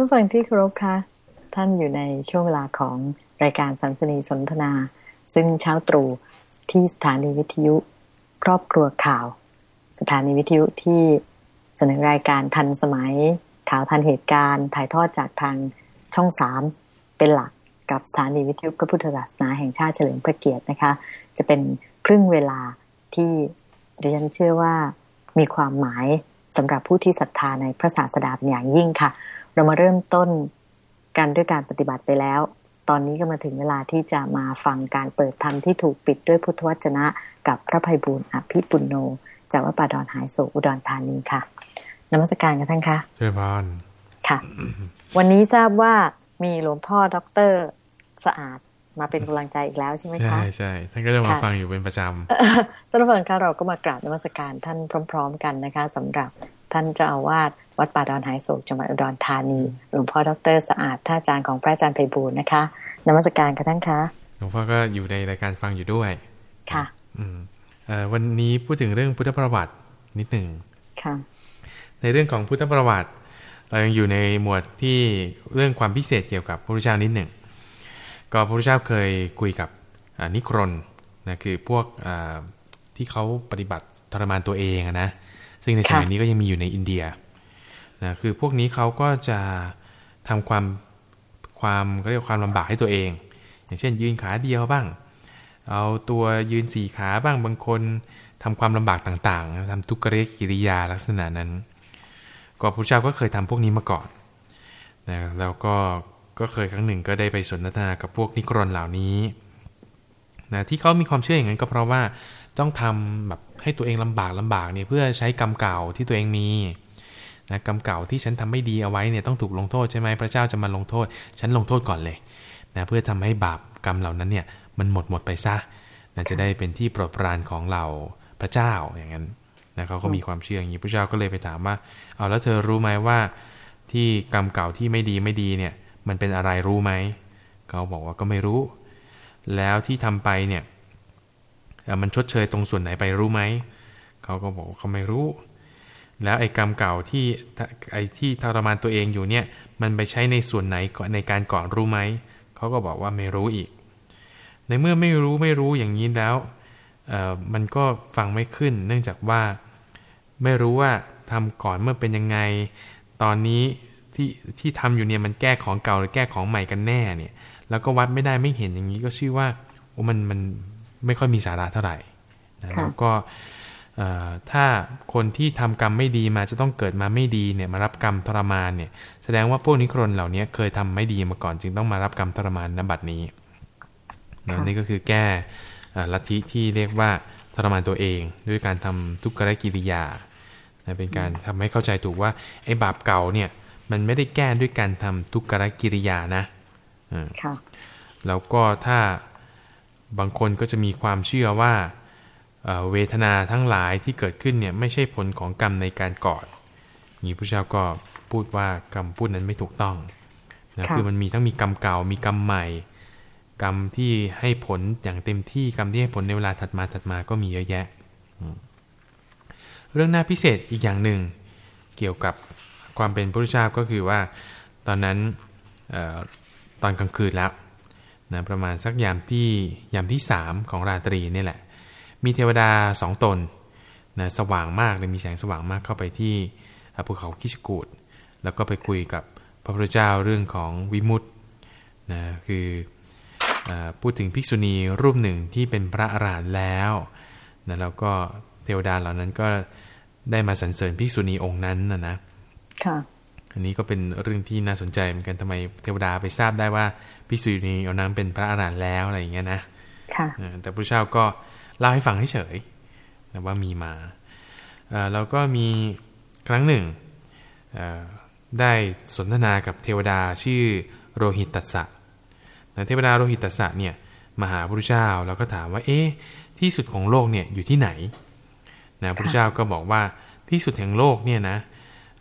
ท่านฟังที่เคารพคะท่านอยู่ในช่วงเวลาของรายการสัมสนีสนทนา ซึ่งเช้าตรู่ที่สถานีวิทยุครอบครัวข่าว สถานีวิทยุที่เสนอรายการทันสมัย ข่าวทันเหตุการณ์ ถ่ายทอดจากทางช่องสามเป็นหลักกับสถานีวิทยุพระพุทธศาสนาแห่งชาติเฉลิมพระเกียรตินะคะ จะเป็นครึ่งเวลาที่ดิฉันเชื่อว่ามีความหมายสำหรับผู้ที่ศรัทธาในพระศาสดาเป็นอย่างยิ่งค่ะ เรามาเริ่มต้นกันด้วยการปฏิบัติไปแล้ว ตอนนี้ก็มาถึงเวลาที่จะมาฟังการเปิดธรรมที่ถูกปิดด้วยพุทธวจนะ กับพระภัยบุญอภิปุณโนจากวัดป่าดอนหายโศกอุดรธานีค่ะนมัสการกันท่านคะเชิญพรค่ะ วันนี้ทราบว่ามีหลวงพ่อดอกเตอรสะอาดมาเป็นกำลังใจอีกแล้วใช่ไหมคะใช่ใช่ท่านก็จะมาค่ะฟังอยู่เป็นประจท่านผู้ฟังคะเราก็มากราบนมัสการท่านพร้อม ๆ กันนะคะสำหรับ ท่านเจ้าอาวาสวัดป่าดอนหายโศกจังหวัดอุดรธานีหลวงพ่อดรสะอาดท่านอาจารย์ของพระอาจารย์ไพบูลย์นะคะนมัสการค่ะท่านคะำหลวงพ่อก็อยู่ในรายการฟังอยู่ด้วยค่ะ อืมเอ่อวันนี้พูดถึงเรื่องพุทธประวัตินิดหนึ่งค่ะ ในเรื่องของพุทธประวัติ เรายังอยู่ในหมวดที่เรื่องความพิเศษเกี่ยวกับพระพุทธเจ้านิดหนึ่งก็พระพุทธเจ้าเคยคุยกับอ่านิครนนะคือพวกอ่าที่เขาปฏิบัติทรมานตัวเองอะนะ ซึ่งในสมัยค่ะนี้ก็ยังมีอยู่ในอินเดียนะคือพวกนี้เขาก็จะทำความความก็เรียกว่าความลำบากให้ตัวเอง อย่างเช่น ยืนขาเดียวบ้าง เอาตัวยืนสี่ขาบ้างบางคนทำความลำบากต่างๆทำทุกขกิริยาลักษณะนั้นก็พระพุทธเจ้าก็เคยทำพวกนี้มาก่อนนะแล้วก็ก็เคยครั้งหนึ่งก็ได้ไปสนทนากับพวกนิกรนเหล่านี้นะที่เขามีความเชื่ออย่างนั้นก็เพราะว่าต้องทำแบบ ให้ตัวเองลำบากลำบากเนี่ยเพื่อใช้กรรมเก่าที่ตัวเองมีนะกรรมเก่าที่ฉันทำไม่ดีเอาไว้เนี่ยต้องถูกลงโทษใช่ไหมพระเจ้าจะมาลงโทษ ฉันลงโทษก่อนเลยนะเพื่อทำให้บาปกรรมเหล่านั้นเนี่ยมันหมดหมดไปซะนะจะได้เป็นที่โปรดปรานของเราพระเจ้าอย่างนั้นนะเขาก็มีความเชื่ออย่างนี้พระเจ้าก็เลยไปถามว่าเอาแล้วเธอรู้ไหมว่า ที่กรรมเก่าที่ไม่ดีไม่ดีเนี่ยมันเป็นอะไรรู้ไหมเขาบอกว่าก็ไม่รู้ แล้วที่ทำไปเนี่ยเอ่อ มันชดเชยตรงส่วนไหนไปรู้ไหม เขาก็บอกเขาไม่รู้ แล้วไอ้กรรมเก่าที่ไอ้ที่ทรมานตัวเองอยู่เนี่ย มันไปใช้ในส่วนไหนก่อนในการก่อนรู้ไหม เขาก็บอกว่าไม่รู้อีก ในเมื่อไม่รู้ไม่รู้อย่างนี้แล้ว มันก็ฟังไม่ขึ้น เนื่องจากว่าไม่รู้ว่าทำก่อนเมื่อเป็นยังไง ตอนนี้ที่ที่ทำอยู่เนี่ยมันแก้ของเก่าหรือแก้ของใหม่กันแน่เนี่ย แล้วก็วัดไม่ได้ไม่เห็นอย่างนี้ก็ชื่อว่าโอ้มันมัน ไม่ค่อยมีสาระเท่าไหร่นะค่ะแล้วก็เอ่อถ้าคนที่ทำกรรมไม่ดีมาจะต้องเกิดมาไม่ดีเนี่ยมารับกรรมทรมานเนี่ยแสดงว่าพวกนิครนเหล่านี้เคยทำไม่ดีมาก่อน จึงต้องมารับกรรมทรมานนบัดนี้นะค่ะนี่ก็คือแก้เอ่อลัทธิที่เรียกว่าทรมานตัวเอง ด้วยการทำทุกขกิริยานะเป็นการทำให้เข้าใจถูกว่าไอ้บาปเก่าเนี่ยมันไม่ได้แก้ด้วยการทำทุกขกิริยานะอืมค่ะแล้วก็ถ้า บางคนก็จะมีความเชื่อว่าเอ่อเวทนาทั้งหลายที่เกิดขึ้นเนี่ยไม่ใช่ผลของกรรมในการก่อนนี้พระเจ้าก็พูดว่ากรรมพูดนั้นไม่ถูกต้องนะค่ะคือมันมีทั้งมีกรรมเก่ามีกรรมใหม่ กรรมที่ให้ผลอย่างเต็มที่กรรมที่ให้ผลในเวลาถัดมาถัดมาก็มีเยอะแยะ เรื่องน่าพิเศษอีกอย่างหนึ่งเกี่ยวกับความเป็นพระพุทธเจ้าก็คือว่า ตอนนั้นเออตอนกลางคืนแล้ว นะประมาณสักยามที่ยามที่สามของราตรีนี่แหละ มีเทวดาสองตนนะสว่างมากเลยมีแสงสว่างมากเข้าไปที่ภูเขาคิชกูดแล้วก็ไปคุยกับพระพุทธเจ้าเรื่องของวิมุตตินะคือเออพูดถึงภิกษุณีรูปหนึ่งที่เป็นพระอรหันต์แล้วนะแล้วก็เทวดาเหล่านั้นก็ได้มาสรรเสริญภิกษุณีองค์นั้นนะนะค่ะ อันนี้ก็เป็นเรื่องที่น่าสนใจเหมือนกันทำไมเทวดาไปทราบได้ว่าภิกษุณีองค์นั้นเป็นพระอรหันต์แล้วอะไรอย่างเงี้ยนะค่ะเออแต่พระเจ้าก็เล่าให้ฟังเฉยๆนะว่ามีมาเอ่อแล้วก็มีครั้งหนึ่งเอ่อได้สนทนากับเทวดาชื่อโรหิตตัสสะนะเทวดาโรหิตตัสสะเนี่ยมาหาพระพุทธเจ้าแล้วก็ถามว่าเอ๊ะที่สุดของโลกเนี่ยอยู่ที่ไหนนะพระพุทธเจ้าก็บอกว่าที่สุดแห่งโลกเนี่ยนะ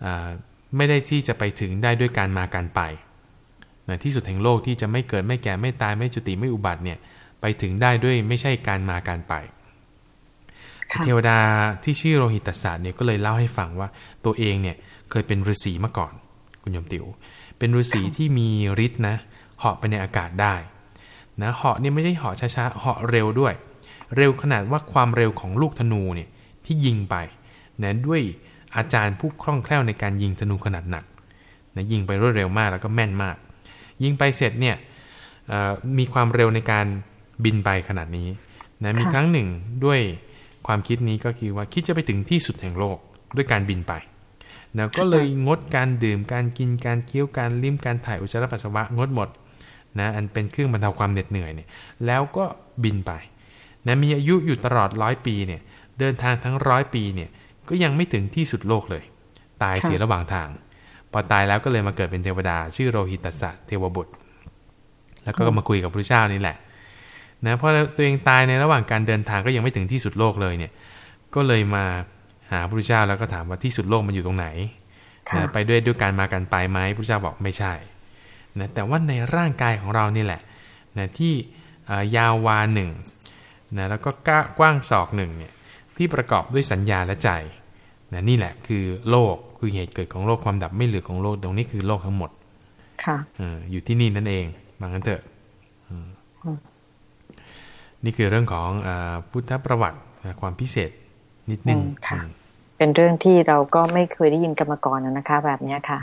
เอ่อ ไม่ได้ที่จะไปถึงได้ด้วยการมาการไปนะที่สุดแห่งโลกที่จะไม่เกิดไม่แก่ไม่ตายไม่จุติไม่อุบัติเนี่ยไปถึงได้ด้วยไม่ใช่การมาการไปค่ะเทวดาที่ชื่อโรหิตศาสตร์เนี่ยก็เลยเล่าให้ฟังว่าตัวเองเนี่ยเคยเป็นฤาษีมาก่อน คุคุณยมติว๋วเป็นฤาษีที่มีฤทธิ์นะเหาะไปในอากาศได้นะเหาะนี่ไม่ใช่เหาะช้าๆเหาะเร็วด้วย เร็วขนาดว่าความเร็วของลูกธนูเนี่ยที่ยิงไปนะด้วย อาจารย์ผู้คล่องแคล่วในการยิงธนูขนาดหนักนะยิงไปรวดเร็วมากแล้วก็แม่นมาก ยิงไปเสร็จเนี่ยมีความเร็วในการบินไปขนาดนี้นะมีครั้งหนึ่งด้วยความคิดนี้ก็คือว่าคิดจะไปถึงที่สุดแห่งโลกด้วยการบินไปนะก็เลยงดการดื่มการกินการเคี้ยวการลิ้มการถ่ายอุจจาระปัสสาวะงดหมดนะอันเป็นเครื่องบรรเทาความเหน็ดเหนื่อยเนี่ยแล้วก็บินไปนะมีอายุอยู่ตลอดร้อยปีเนี่ยเดินทางทั้งร้อยปีเนี่ย ก็ยังไม่ถึงที่สุดโลกเลย ตายเสียระหว่างทาง พอตายแล้วก็เลยมาเกิดเป็นเทวดา ชื่อโรหิตสะเทวบุตร แล้วก็มาคุยกับพระเจ้านี่แหละนะเพราะตัวเองตายในระหว่างการเดินทางก็ยังไม่ถึงที่สุดโลกเลยเนี่ย ก็เลยมาหาพระเจ้าแล้วก็ถามว่าที่สุดโลกมันอยู่ตรงไหนนะไปด้วยด้วยการมากันไปไหมพระเจ้าบอกไม่ใช่นะแต่ว่าในร่างกายของเรานี่แหละนะที่ยาววาหนึ่งนะแล้วก็กว้างศอกหนึ่งเนี่ยที่ประกอบด้วยสัญญาและใจ นะนี่แหละคือโลกคือเหตุเกิดของโลกความดับไม่เหลือของโลกตรงนี้คือโลกทั้งหมด ค่ะอยู่ที่นี่นั่นเองบางนั้นเถอะนี่คือเรื่องของอพุทธประวัติความพิเศษนิดนึงค่ะ เป็นเรื่องที่เราก็ไม่เคยได้ยินกันมาก่อนนะคะ แบบนี้ค่ะ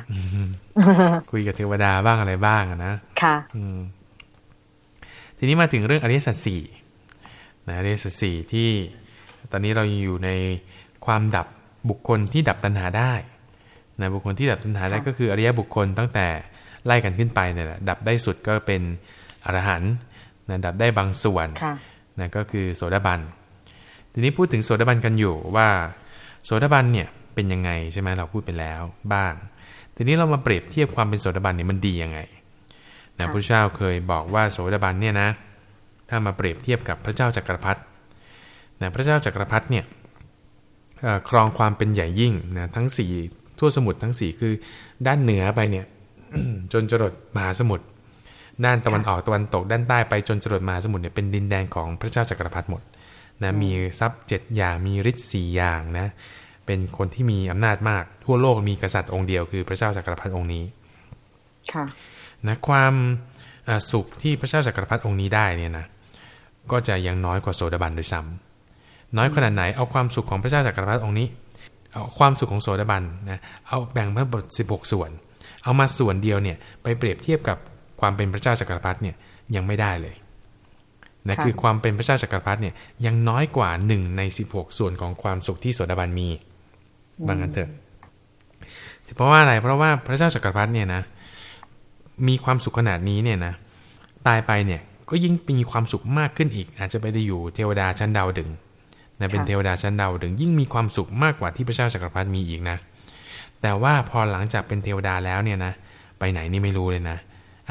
คุยกับเทวดาบ้างอะไรบ้างนะค่ะทีนี้มาถึงเรื่องอริยสัจสี่นะอริยสัจสี่ที่ตอนนี้เราอยู่ในความดับ บุคคลที่ดับตัณหาได้นะบุคคลที่ดับตัณหาได้ก็คืออริยบุคคลตั้งแต่ไล่กันขึ้นไปเนี่ยแหละดับได้สุดก็เป็นอรหันต์นะดับได้บางส่วนนะก็คือโสดาบัน ทีนี้พูดถึงโสดาบันกันอยู่ว่าโสดาบันเนี่ยเป็นยังไงใช่ไหมเราพูดไปแล้วบ้าง ทีนี้เรามาเปรียบเทียบความเป็นโสดาบันเนี่ยมันดียังไงนะพระเจ้าเคยบอกว่าโสดาบันเนี่ยนะถ้ามาเปรียบเทียบกับพระเจ้าจักรพรรดินะพระเจ้าจักรพรรดิเนี่ย ครองความเป็นใหญ่ยิ่งนะทั้งสี่ทั่วสมุทรทั้งสี่คือ ด้านเหนือไปเนี่ยจนจรดมหาสมุทรด้านตะวันออกตะวันตกด้านใต้ไปจนจรดมหาสมุทรเนี่ยเป็นดินแดนของพระเจ้าจักรพรรดิหมดนะมีทรัพย์เจ็ดอย่างมีฤทธิ์สี่อย่างนะเป็นคนที่มีอำนาจมาก ทั่วโลกมีกษัตริย์องค์เดียวคือพระเจ้าจักรพรรดิองค์นี้ค่ะนะความสุขที่พระเจ้าจักรพรรดิองค์นี้ได้เนี่ยนะก็จะยังน้อยกว่าโสดาบันโดยซ้ำ น้อยขนาดไหนเอาความสุขของพระเจ้าจักรพรรดิองค์นี้เอาความสุขของโสดาบันนะเอาแบ่งเพิ่มบทสิบหกส่วน เอามาส่วนเดียวเนี่ยไปเปรียบเทียบกับความเป็นพระเจ้าจักรพรรดิเนี่ยยังไม่ได้เลยนะคือความเป็นพระเจ้าจักรพรรดิเนี่ยยังน้อยกว่าหนึ่งในสิบหกส่วนของความสุขที่โสดาบันมีบางอันเถอะเพราะว่าอะไรเพราะว่าพระเจ้าจักรพรรดิเนี่ยนะมีความสุขขนาดนี้เนี่ยนะตายไปเนี่ยก็ยิ่งมีความสุขมากขึ้นอีก อาจจะไปได้อยู่เทวดาชั้นดาวดึง นะเป็นเทวดาชั้นดาวดึงยิ่งมีความสุขมากกว่าที่พระเจ้าจักรพรรดิมีอีกนะ แต่ว่าพอหลังจากเป็นเทวดาแล้วเนี่ยนะไปไหนนี่ไม่รู้เลยนะ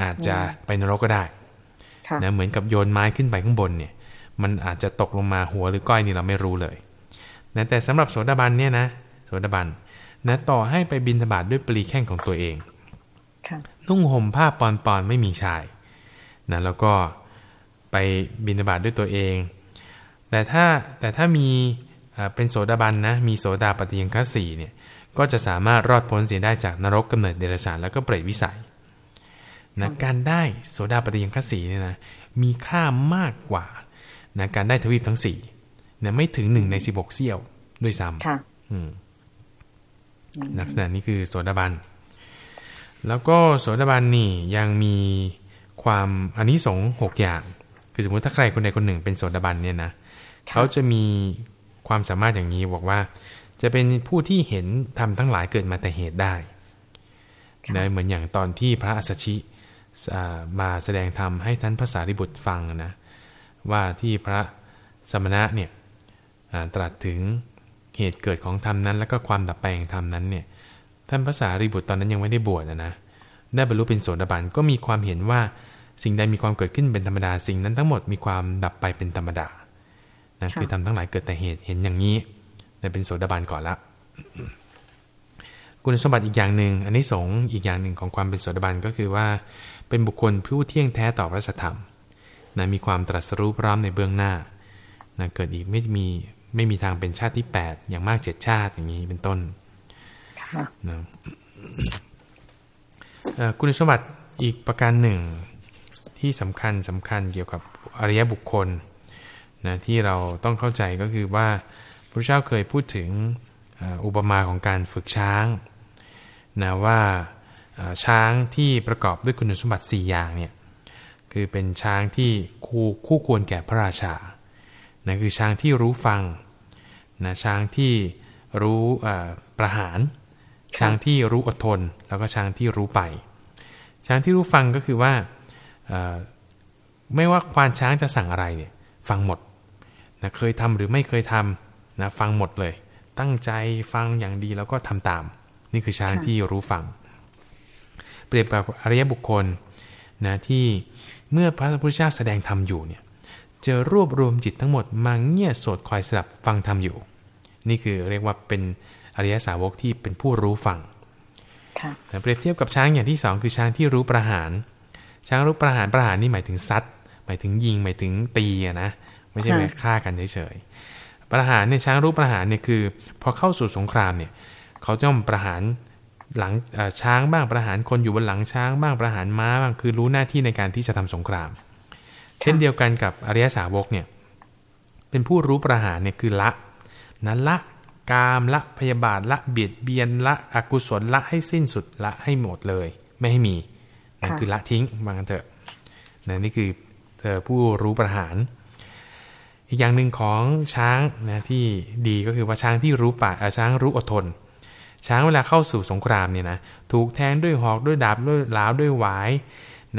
อาจจะไปนรกก็ได้นะเหมือนกับโยนไม้ขึ้นไปข้างบนเนี่ย มันอาจจะตกลงมาหัวหรือก้อยนี่เราไม่รู้เลยนะแต่สำหรับโสดาบันเนี่ยนะโสดาบันนะต่อให้ไปบินธบาตด้วยปลีแข้งของตัวเองนุ่งห่มผ้าปอนปอนไม่มีชายนะแล้วก็ไปบินธบาตด้วยตัวเอง แต่ถ้าแต่ถ้ามีเป็นโสดาบันนะมีโสดาปฏิยังคัสี่เนี่ยก็จะสามารถรอดพ้นเสียได้จากนรกกำเนิดเดรัจฉานแล้วก็เปรตวิสัยนะการได้โสดาปฏิยังคสีเนี่ยนะมีค่ามากกว่านะการได้ทวีปทั้งสี่นะไม่ถึงหนึ่งในสิบหกเสี้ยวด้วยซ้ำลักษณะนี้คือโสดาบัน แล้วก็โสดาบันนี่ยังมีความอันนี้สงหกอย่าง คือสมมติถ้าใครคนใดคนหนึ่งเป็นโสดาบันเนี่ยนะ เขาจะมีความสามารถอย่างนี้บอกว่า จะเป็นผู้ที่เห็นทำทั้งหลายเกิดมาแต่เหตุได้นะเหมือนอย่างตอนที่พระอัสชิมาแสดงธรรมให้ท่านภาษาริบุตรฟังนะว่าที่พระสมณะเนี่ยตรัสถึงเหตุเกิดของธรรมนั้น แล้วก็ความดับไปแห่งธรรมนั้นเนี่ยท่านภาษาริบุตรตอนนั้นยังไม่ได้บวชนะนะได้บรรลุเป็นโสดาบันก็มีความเห็นว่าสิ่งใดมีความเกิดขึ้นเป็นธรรมดาสิ่งนั้นทั้งหมดมีความดับไปเป็นธรรมดา นะคือทำทั้งหลายเกิดแต่เหตุเห็นอย่างนี้ได้เป็นโสดาบันก่อนละคุณสมบัติอีกอย่างหนึ่งอันนี้สงอีกอย่างหนึ่งของความเป็นโสดาบันก็คือว่า เป็นบุคคลผู้เที่ยงแท้ต่อพระสัทธรรมนะมีความตรัสรู้พร้อมในเบื้องหน้านะเกิดอีกไม่มีไม่มีทางเป็นชาติที่ 8 อย่างมากเจ็ดชาติอย่างนี้เป็นต้นนะเอ่อคุณสมบัติอีกประการหนึ่งที่สำคัญสำคัญเกี่ยวกับอริยบุคคล นะที่เราต้องเข้าใจก็คือว่าพระเจ้าเคยพูดถึงเอ่ออุปมาของการฝึกช้างนะว่าเอ่อช้างที่ประกอบด้วยคุณสมบัติ 4 อย่างเนี่ยคือเป็นช้างที่คู่คู่ควรแก่พระราชานะคือช้างที่รู้ฟังนะช้างที่รู้เอ่อประหาร ช้างที่รู้อดทน แล้วก็ช้างที่รู้ไป ช้างที่รู้ฟังก็คือว่าเอ่อไม่ว่าควานช้างจะสั่งอะไรเนี่ยฟังหมด นะเคยทำหรือไม่เคยทำนะฟังหมดเลย ตั้งใจฟังอย่างดีแล้วก็ทำตาม นี่คือช้างค่ะที่รู้ฟัง เปรียบกับอริยบุคคลนะที่เมื่อพระพุทธเจ้าแสดงธรรมอยู่เนี่ยจะรวบรวมจิตทั้งหมดมาเงี่ยโสดคอยสดับฟังธรรมอยู่ นี่คือเรียกว่าเป็นอริยสาวกที่เป็นผู้รู้ฟังค่ะแต่เปรียบเทียบกับช้างอย่างที่สองคือช้างที่รู้ประหาร ช้างรู้ประหารประหารนี่หมายถึงซัดหมายถึงยิงหมายถึงตีอะนะ ไม่ใช่ค่ะแบบฆ่ากันเฉยๆประหารเนี่ยช้างรู้ประหารเนี่ยคือ พอเข้าสู่สงครามเนี่ยเขาจะต้องประหารหลังเอ่อช้างบ้างประหารคนอยู่บนหลังช้างบ้างประหารม้าบ้างคือรู้หน้าที่ในการที่จะทำสงคราม เช่นเดียวกันกับอริยสาวกเนี่ยเป็นผู้รู้ประหารเนี่ยคือละนั้นละกามละพยาบาทละเบียดเบียนละอกุศลละให้สิ้นสุดละให้หมดเลย ไม่ให้มีนั่นค่ะคือละทิ้งบางกันเถอะนะนี่คือเธอผู้รู้ประหาร อีกอย่างหนึ่งของช้างนะที่ดีก็คือว่าช้างที่รู้ป่าเอ่อช้างรู้อดทน ช้างเวลาเข้าสู่สงครามเนี่ยนะถูกแทงด้วยหอกด้วยดาบด้วยหลาวด้วยหวาย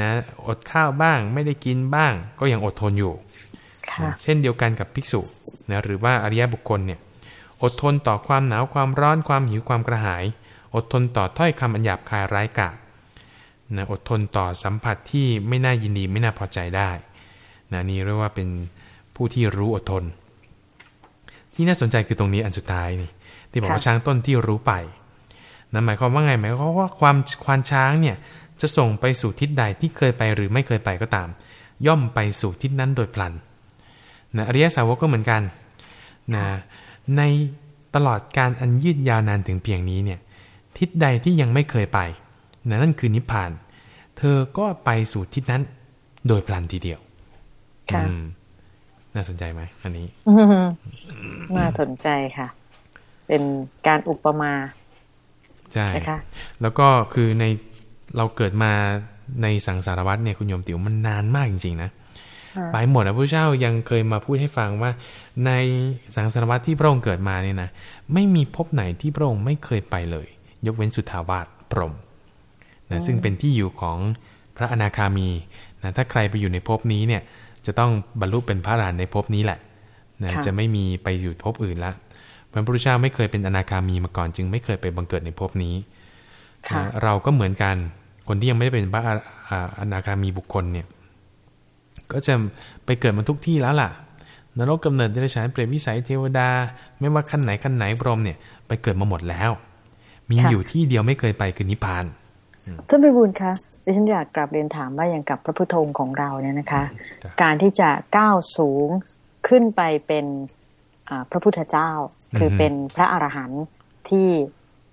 นะอดข้าวบ้างไม่ได้กินบ้างก็ยังอดทนอยู่ค่ะนะเช่นเดียวกันกับภิกษุนะหรือว่าอริยบุคคลเนี่ยอดทนต่อความหนาวความร้อนความหิวความกระหาย อดทนต่อถ้อยคำอันหยาบคายร้ายกาจนะอดทนต่อสัมผัสที่ไม่น่ายินดีไม่น่าพอใจได้นะนี่เรียกว่าเป็น ผู้ที่รู้อดทน ที่น่าสนใจคือตรงนี้อันสุดท้ายนี่ ที่บอกว่าค่ะช้างต้นที่รู้ไปนั่นหมายความว่าไงหมายความว่าความควานช้างเนี่ยจะส่งไปสู่ทิศใดที่เคยไปหรือไม่เคยไปก็ตาม ย่อมไปสู่ทิศนั้นโดยพลันนะอริยสาวกก็เหมือนกันนะในตลอดการอันยืดยาวนานถึงเพียงนี้เนี่ยทิศใดที่ยังไม่เคยไปนะนั่นคือนิพพาน เธอก็ไปสู่ทิศนั้นโดยพลันทีเดียวค่ะอืม น่าสนใจไหมอันนี้อืมน่าสนใจค่ะ เป็นการอุปมาใช่นะคะแล้วก็คือในเราเกิดมาในสังสารวัฏเนี่ยคุณโยมติ๋วมันนานมากจริงๆนะค่ะไปหมดนะพระเจ้ายังเคยมาพูดให้ฟังว่า ในสังสารวัฏที่พระองค์เกิดมาเนี่ยนะไม่มีภพไหนที่พระองค์ไม่เคยไปเลย ยกเว้นสุทธาวาสพรหมนะซึ่งเป็นที่อยู่ของพระอนาคามีนะถ้าใครไปอยู่ในภพนี้เนี่ย จะต้องบรรลุเป็นพระอรหันต์ในภพนี้แหละนะค่ะจะไม่มีไปอยู่ภพอื่นละพระพุทธเจ้าไม่เคยเป็นอนาคามีมาก่อน จึงไม่เคยไปบังเกิดในภพนี้ค่ะนะเราก็เหมือนกัน คนที่ยังไม่ได้เป็นพระอาอ่าอนาคามีบุคคลเนี่ย ก็จะไปเกิดมาทุกที่แล้วล่ะ นรกกำเนิดเดรัจฉานเปรตวิสัยเทวดา ไม่ว่าขั้นไหนขั้นไหนพรหมเนี่ยไปเกิดมาหมดแล้ว มีค่ะอยู่ที่เดียวไม่เคยไปคือนิพพาน ท่านพิบูลคะดิฉันอยากกลับเรียนถามว่าอย่างกับพระพุทธองค์ของเราเนี่ยนะคะจ้ะการที่จะก้าวสูงขึ้นไปเป็นอ่าพระพุทธเจ้า คือเป็นพระอรหันต์ที่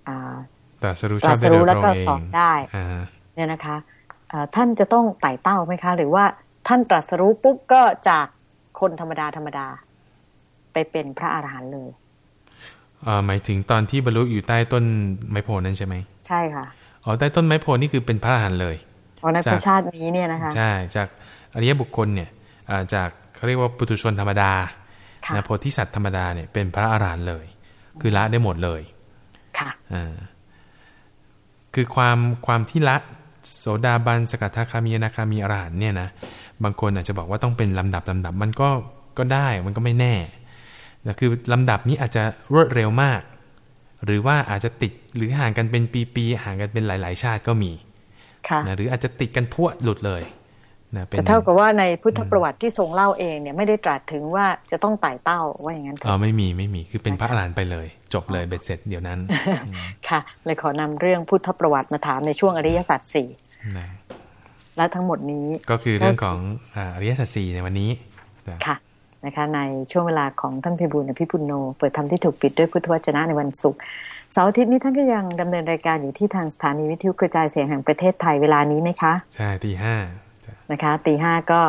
อ่าตรัสรู้ตชรัอบสได้โดรู้ยแล้วพระก็องค์เอสองนได้อ่าเนี่ยนะคะเอ่อท่านจะต้องไต่เต้าไหมคะ หรือว่าท่านตรัสรู้ปุ๊บก็จากคนธรรมดาธรรมดา ไปเป็นพระอรหันต์เลยเอ่อหมายถึงตอนที่บรรลุอยู่ใต้ต้นไม้โพนั้นใช่ไหมใช่ค่ะ อ๋อใต้ต้นไม้โพนี่คือเป็นพระอรหันต์เลยเพราะในจากพระชาตินี้เนี่ยนะคะใช่จากอริยบุคคลเนี่ยอ่าจากเขาเรียกว่าปุถุชนธรรมดาค่ะนะโพธิสัตว์ธรรมดาเนี่ยเป็นพระอรหันต์เลย คือละได้หมดเลยค่ะอ่าคือความความที่ละโสดาบันสกทาคามีอนาคามีอรหันต์เนี่ยนะบางคนอาจจะบอกว่าต้องเป็นลำดับลำดับมันก็ก็ได้มันก็ไม่แน่แต่คือลำดับนี้อาจจะรวดเร็วมาก หรือว่าอาจจะติดหรือห่างกันเป็นปีๆห่างกันเป็นหลาย ๆ ชาติก็มีค่ะนะหรืออาจจะติดกันพรวดหลุดเลยนะเป็นแต่เท่ากับว่าในพุทธประวัติที่ทรงเล่าเองเนี่ยไม่ได้ตรัสถึงว่าจะต้องไต่เต้าว่าอย่างนั้นเถอ๋ออะไม่มีไม่มีคือเป็นพระอรหันต์ไปเลย จบเลยเบ็ดเสร็จเดี๋ยวนั้น ค่ะ เลยขอนำเรื่องพุทธประวัติมาถามในช่วงอริยสัจสี่นะและทั้งหมดนี้ ก็คือเรื่องของอ่าอริยสัจสี่ในวันนี้นะค่ะ นะคะในช่วงเวลาของท่านพิบูลอภิปุโน เปิดธรรมที่ถูกปิดด้วยพุทธวจนะในวันศุกร์เสาร์อาทิตย์นี้ท่านก็ยังดำเนินรายการอยู่ที่ทางสถานีวิทยุกระจายเสียงแห่งประเทศไทยเวลานี้ไหมคะใช่ตีห้านะคะตีห้าก็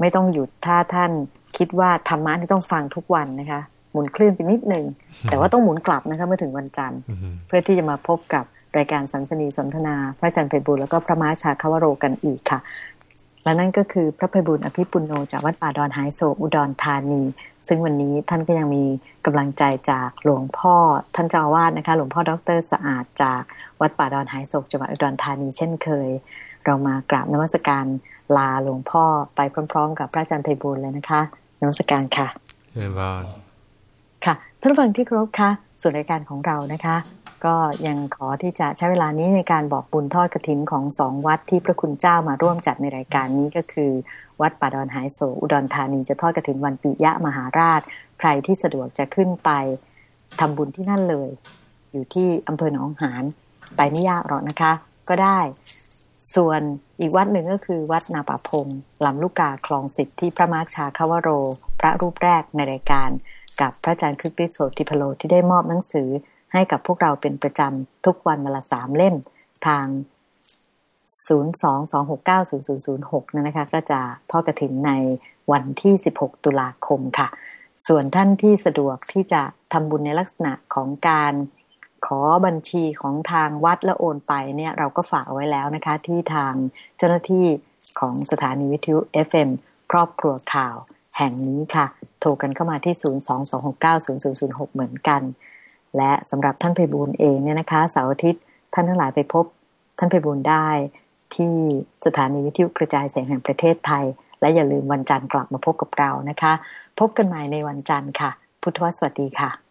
ไม่ต้องหยุดถ้าท่านคิดว่าธรรมะที่ต้องฟังทุกวันนะคะหมุนคลื่นไปนิดหนึ่งแต่ว่าต้องหมุนกลับนะคะเมื่อถึงวันจันทร์ เพื่อที่จะมาพบกับรายการสันสนีสนทนา พระอาจารย์ไพบุญแล้วก็พระม้าชาคาวโรกันอีกค่ะ และนั่นก็คือพระไพบุญอภิปุโนจากวัดป่าดอนไฮโศกอุดรธานี ซึ่งวันนี้ท่านก็ยังมีกำลังใจจากหลวงพ่อท่านเจ้าอาวาสนะคะ หลวงพ่อดรสะอาดจากวัดป่าดอนไฮโศกจังหวัดอุดรธานีเช่นเคย เรามากราบนมัสการลาหลวงพ่อไปพร้อม ๆ กับพระอาจารย์ไพบุญเลยนะคะนมัสการค่ะเรียนบอลค่ะ ท่านฟังที่เคารพคะส่วนรายการของเรานะคะ ก็ยังขอที่จะใช้เวลานี้ในการบอกบุญทอดกระถินของสองวัดที่พระคุณเจ้ามาร่วมจัดในรายการนี้ก็คือ วัดป่าดอนหายโศอุดรธานีจะทอดกระถินวันปิยะมหาราช ใครที่สะดวกจะขึ้นไปทำบุญที่นั่นเลย อยู่ที่อำเภอหนองหานไปไม่ยากหรอกนะคะ ก็ได้ ส่วนอีกวัดหนึ่งก็คือวัดนาป่าพงลำลูกกาคลองสิทธิ์ที่พระมาร์คชาคาวโร พระรูปแรกในรายการ กับพระอาจารย์คึกฤทธิ์โสติพโลที่ได้มอบหนังสือให้กับพวกเราเป็นประจำทุกวันเวละสามเล่มทาง 022690006นั่นะคะ ก็จะทอกระถินในวันที่ 16 ตุลาคมค่ะ ส่วนท่านที่สะดวกที่จะทำบุญในลักษณะของการขอบัญชีของทางวัดและโอนไปเนี่ยเราก็ฝากเอาไว้แล้วนะคะ ที่ทางเจ้าหน้าที่ของสถานีวิทยุ FM ครอบครัวข่าวแห่งนี้ค่ะ โทรกันเข้ามาที่ 022690006 เหมือนกัน และสำหรับท่านไพบูลเองเนี่ยนะคะเสาร์อาทิตย์ท่านทั้งหลายไปพบท่านไพบูลได้ที่สถานีวิทยุกระจายเสียงแห่งประเทศไทย และอย่าลืมวันจันทร์กลับมาพบกับเรานะคะ พบกันใหม่ในวันจันทร์ค่ะ พุทธวสวัสดีค่ะ